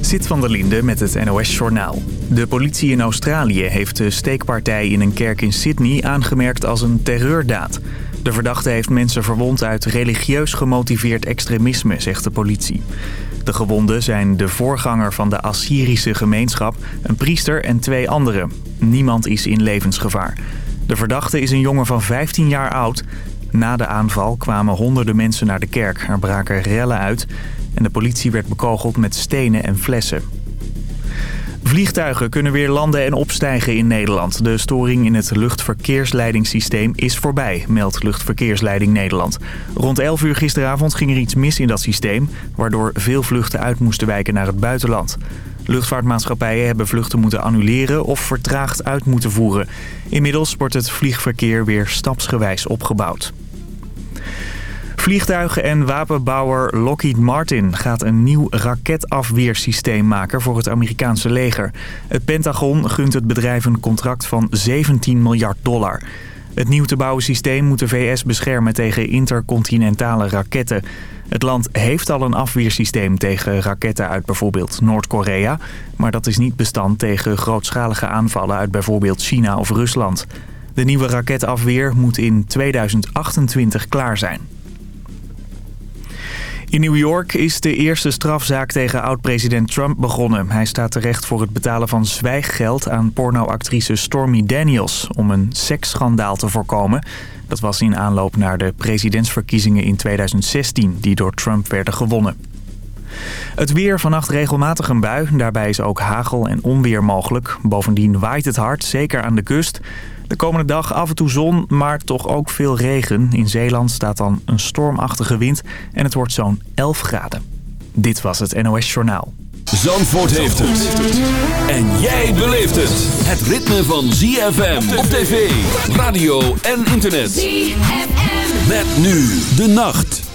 Zit van der Linde met het NOS-journaal. De politie in Australië heeft de steekpartij in een kerk in Sydney aangemerkt als een terreurdaad. De verdachte heeft mensen verwond uit religieus gemotiveerd extremisme, zegt de politie. De gewonden zijn de voorganger van de Assyrische gemeenschap, een priester en twee anderen. Niemand is in levensgevaar. De verdachte is een jongen van 15 jaar oud. Na de aanval kwamen honderden mensen naar de kerk. Er braken rellen uit. En de politie werd bekogeld met stenen en flessen. Vliegtuigen kunnen weer landen en opstijgen in Nederland. De storing in het luchtverkeersleidingssysteem is voorbij, meldt Luchtverkeersleiding Nederland. Rond 11 uur gisteravond ging er iets mis in dat systeem... waardoor veel vluchten uit moesten wijken naar het buitenland. Luchtvaartmaatschappijen hebben vluchten moeten annuleren of vertraagd uit moeten voeren. Inmiddels wordt het vliegverkeer weer stapsgewijs opgebouwd. Vliegtuigen- en wapenbouwer Lockheed Martin gaat een nieuw raketafweersysteem maken voor het Amerikaanse leger. Het Pentagon gunt het bedrijf een contract van 17 miljard dollar. Het nieuw te bouwen systeem moet de VS beschermen tegen intercontinentale raketten. Het land heeft al een afweersysteem tegen raketten uit bijvoorbeeld Noord-Korea... maar dat is niet bestand tegen grootschalige aanvallen uit bijvoorbeeld China of Rusland. De nieuwe raketafweer moet in 2028 klaar zijn. In New York is de eerste strafzaak tegen oud-president Trump begonnen. Hij staat terecht voor het betalen van zwijggeld aan pornoactrice Stormy Daniels... om een seksschandaal te voorkomen. Dat was in aanloop naar de presidentsverkiezingen in 2016... die door Trump werden gewonnen. Het weer, vannacht regelmatig een bui. Daarbij is ook hagel en onweer mogelijk. Bovendien waait het hard, zeker aan de kust... De komende dag af en toe zon, maar toch ook veel regen. In Zeeland staat dan een stormachtige wind en het wordt zo'n 11 graden. Dit was het NOS Journaal. Zandvoort heeft het. En jij beleeft het. Het ritme van ZFM op tv, radio en internet. ZFM. Met nu de nacht.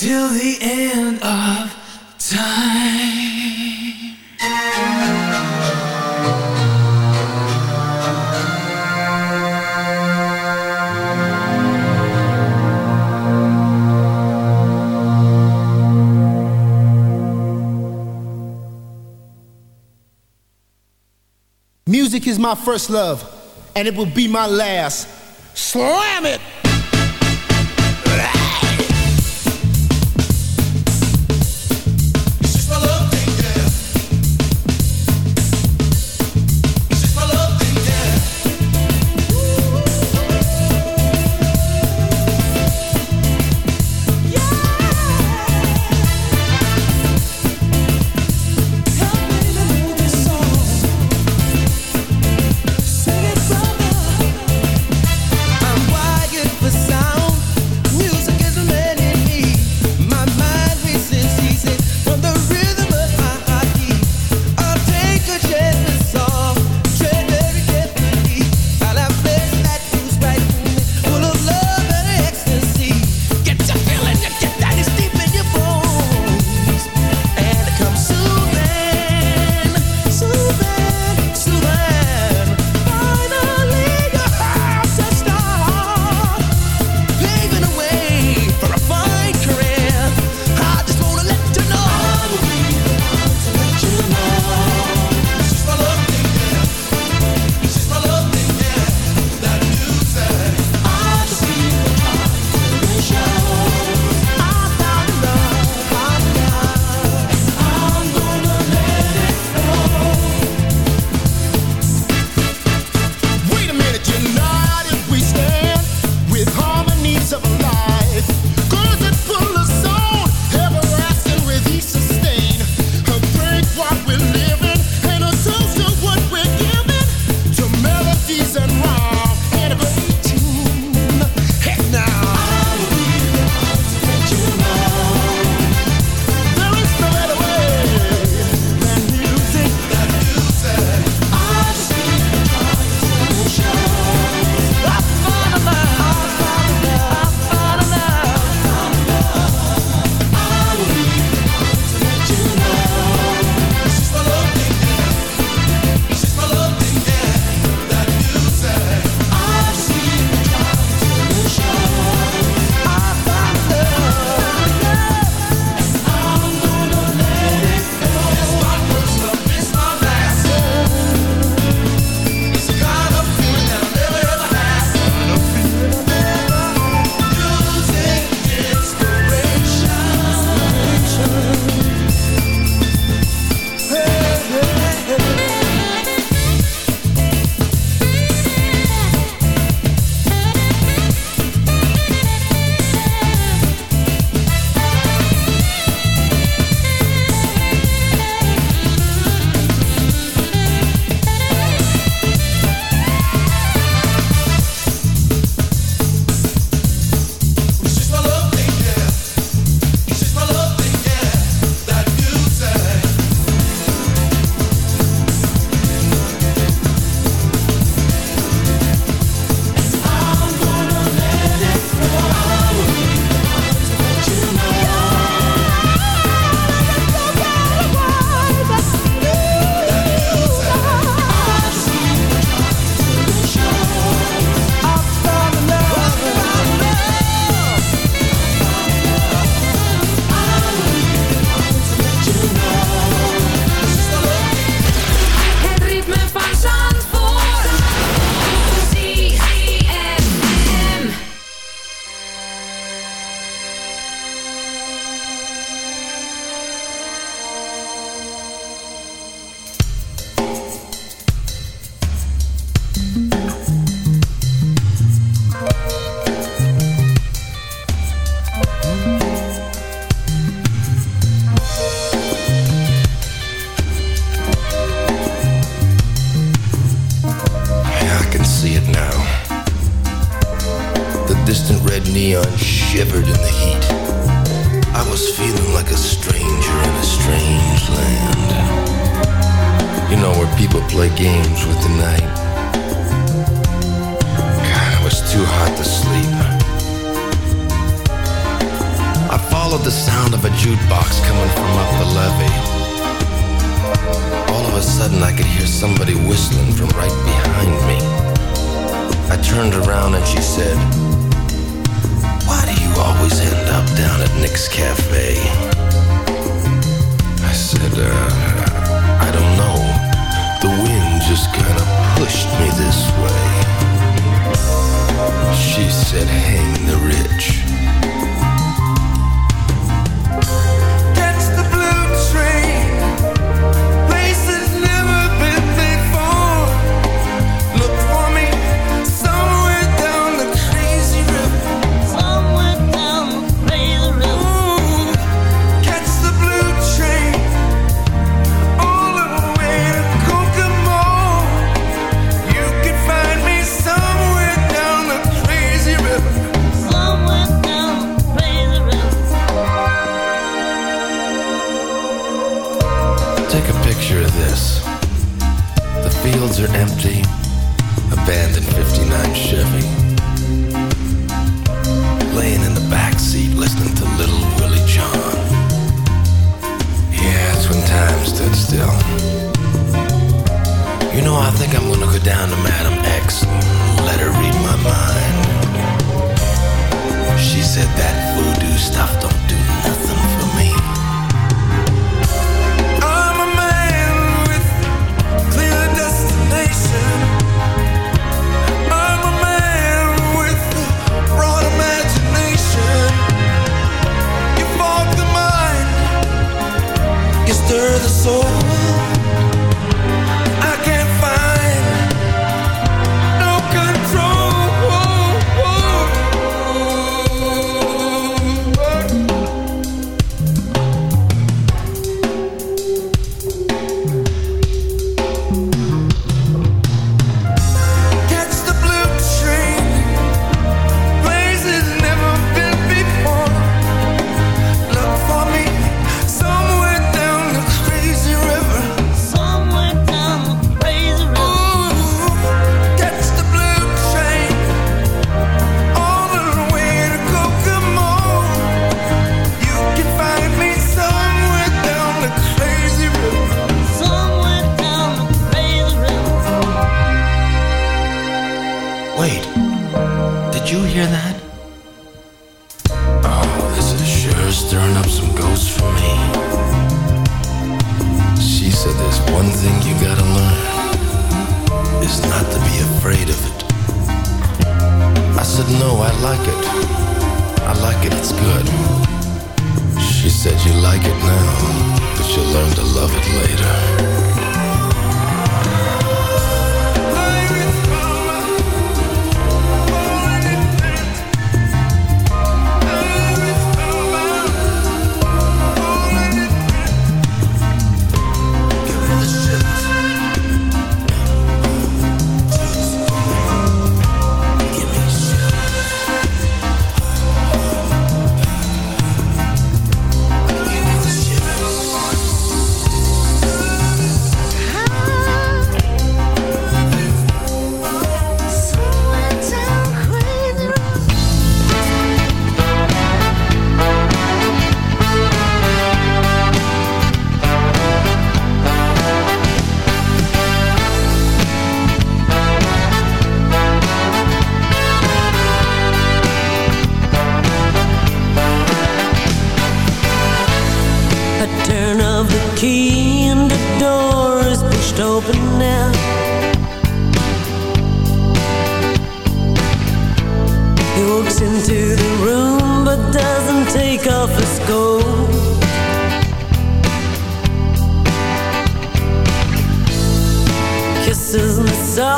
till the end of time. Music is my first love, and it will be my last. Slam it!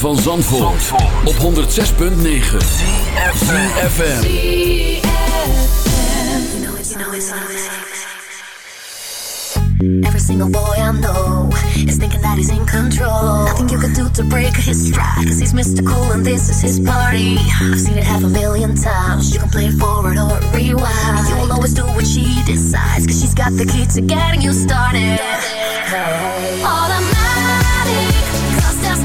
van Zandvoort, Zandvoort. op 106.9 CFFM Every single boy I know is thinking that he's in control Nothing you can do to break his stride Cause he's Mr. Cool and this is his party I've seen it half a million times You can play forward or rewind And you will always do what she decides Cause she's got the key to getting you started Automatic, cause there's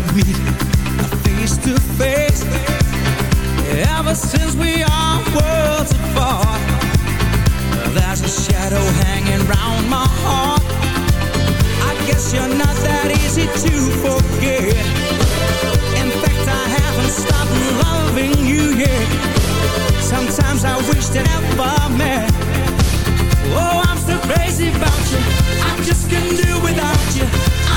could meet face to face. Ever since we are worlds apart, there's a shadow hanging round my heart. I guess you're not that easy to forget. In fact, I haven't stopped loving you yet. Sometimes I wish that I met. Oh, I'm so crazy about you. I just can't do without you.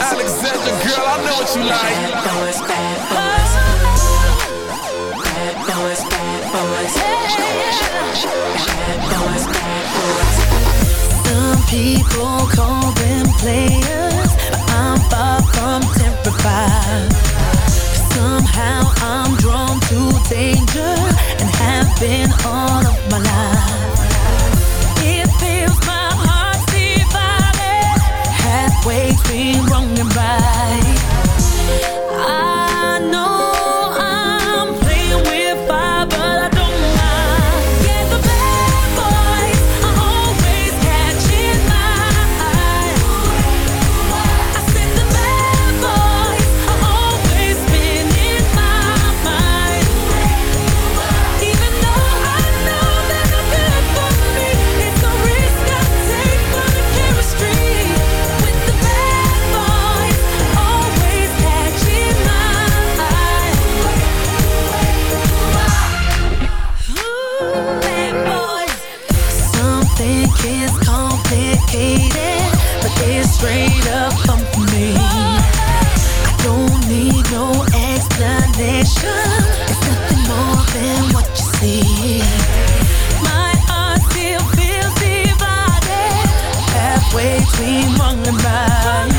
Alexander, girl, I know what you like. Bad boys, bad boys. Bad boys, bad boys. Bad boys, bad boys. Some people call them players, but I'm far from terrified. Somehow I'm drawn to danger and have been all of my life. It feels my always be wrong and right. I know. We wrong and right.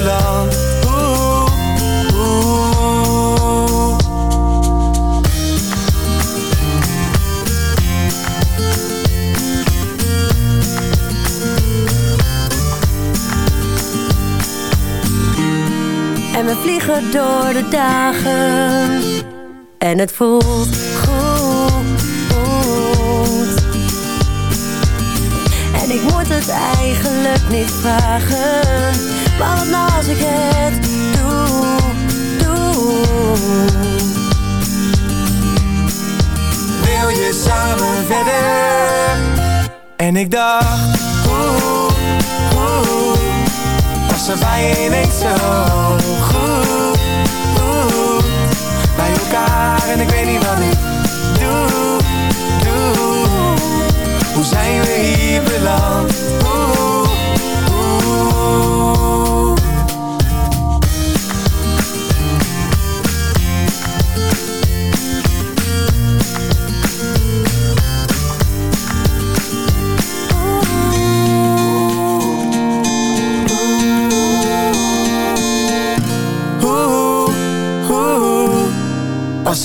En we vliegen door de dagen. En het voelt goed. En ik moet het eigenlijk niet vragen als ik het doe, doe Wil je samen verder? En ik dacht, hoe, hoe Was er bij niet zo goed, Bij elkaar en ik weet niet wat ik doe, doe Hoe zijn we hier beland?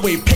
highway.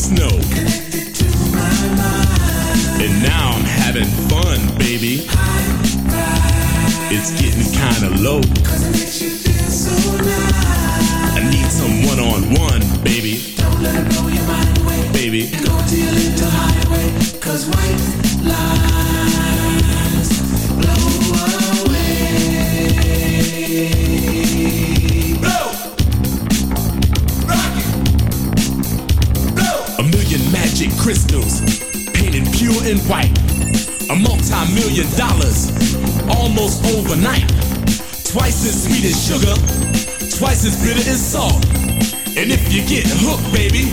snow. And now I'm having fun, baby. It's getting kinda low. sugar, twice as bitter as salt. And if you get hooked, baby,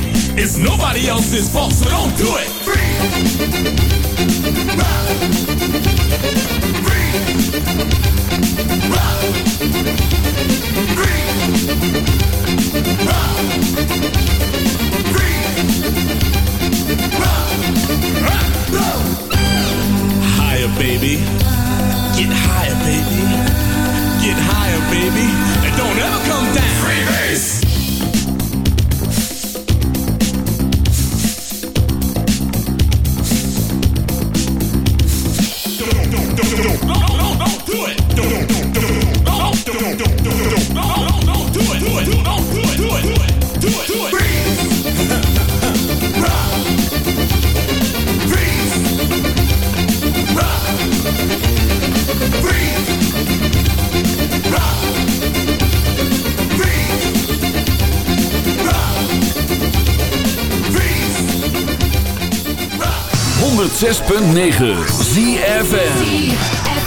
it's nobody else's fault, so don't do it. Free. Ride. Free. 106.9 ZFM.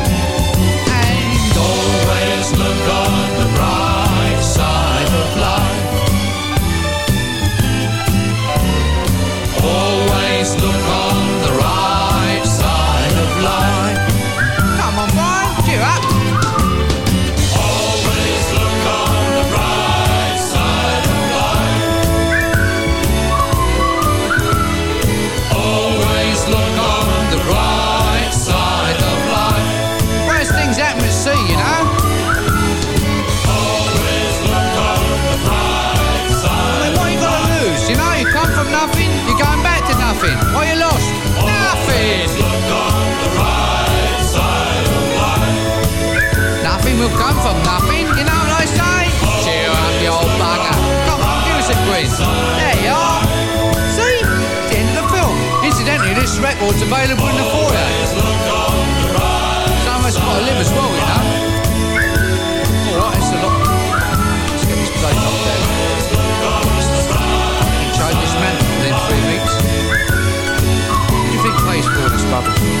from you know what I say? Cheer up, you old bugger. Come on, give us a quiz. There you are. See? the end of the film. Incidentally, this record's available in the foyer. Some of us got to live as well, you know. Alright, it's a lot. Let's get this up there. Change this man three weeks. you for this